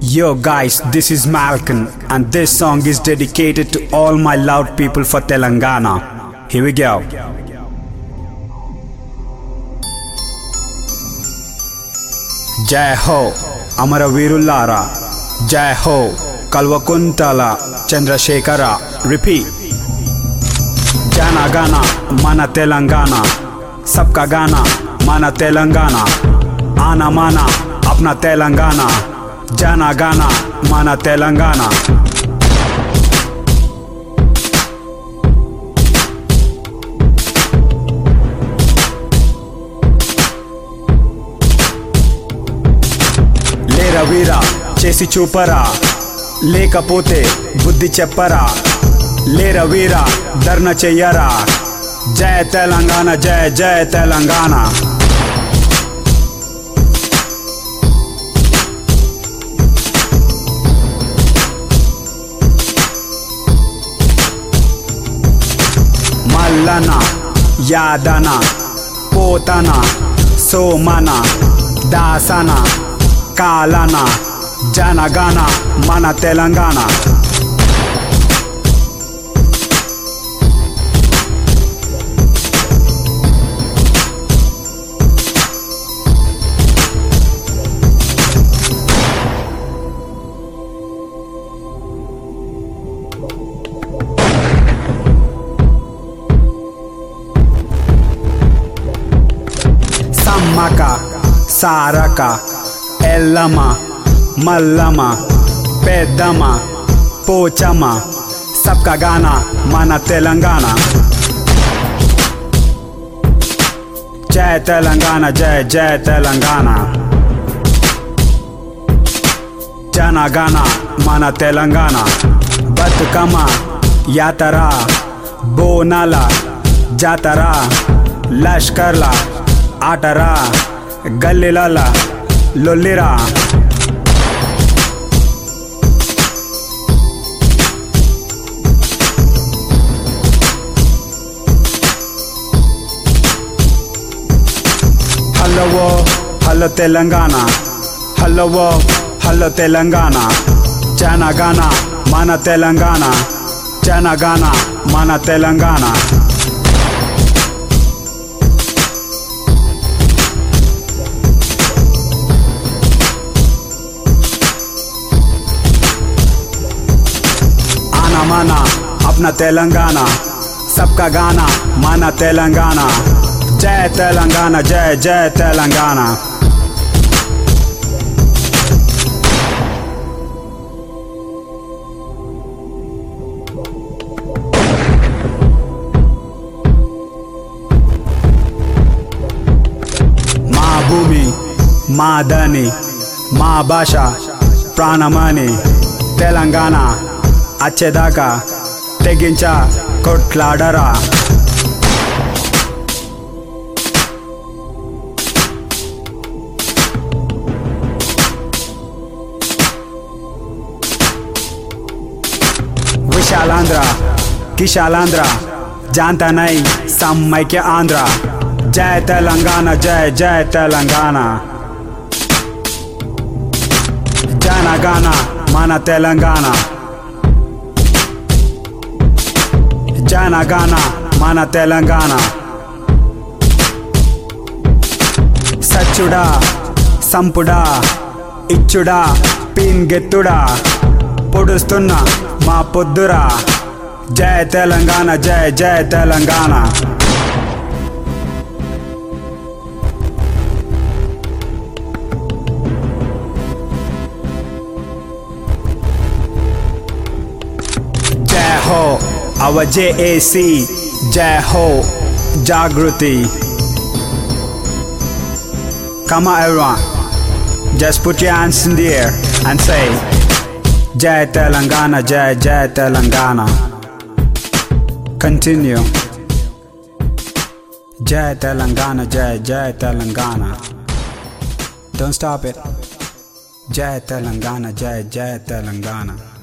Yo guys, this is Malcolm and this song is dedicated to all my loud people for Telangana. Here we go. జయ హో అమరవీరుల్లారా జయ హో కల్వకుంతల Chandrasekhara repeat జనగణ మన తెలంగాణ సబ్కా గానా మన తెలంగాణ ఆన మన అప్న తెలంగాణ జనగణ మన తెలంగాణ లేరా వీరా చేసి చూపరా లేకపోతే బుద్ధి చెప్పరా లేరా వీరా ధర్న చెయ్యరా జయ తెలంగాణ జయ జయ తెలంగాణ जाना याद आना पोताना सोमाना दासाना कालाना जन गाना मन तेलंगाना धमाका सारा का मल्लमा पैदमा पोचमा सबका गाना माना तेलंगाना जय तेलंगाना जय जय तेलंगाना जाना गाना माना तेलंगाना बतकमा यातरा बोनाला जातरा लश्करला ఆటరా గల్లీల లొల్లిరా. Hello hello Telangana. Hello hello Telangana. జనగణ మన తెలంగాణ. జనగణ మన తెలంగాణ. अपना माना अपना तेलंगाना, सबका गाना, माना तेलंगाना। जय तेलंगाना, जय जय तेलंगाना। माँ भूमि माँ धनी माँ भाषा प्राणमणि, तेलंगाना। అచ్చేదాకా తెగించా కొట్లాడరా విశాలాంధ్ర కిశాలాంధ్ర జాంతనై సమ్మైక్య ఆంధ్ర జయ తెలంగాణ జయ జయ తెలంగాణ జనగాన మన తెలంగాణ జనగణ మన తెలంగాణ. సచ్చుడా సంపుడా ఇచ్చుడా పీన్గెత్తుడా పొడుస్తున్న మా పొద్దురా. జయ తెలంగాణ జయ జయ తెలంగాణ. Oh. హో. our JAC, Jai Ho, Jagruti. Come on, everyone. Just put your hands in the air and say, Jai Telangana, Jai Jai Telangana. Continue. Jai Telangana, Jai Jai Telangana. Don't stop it. Jai Telangana, Jai Jai Telangana.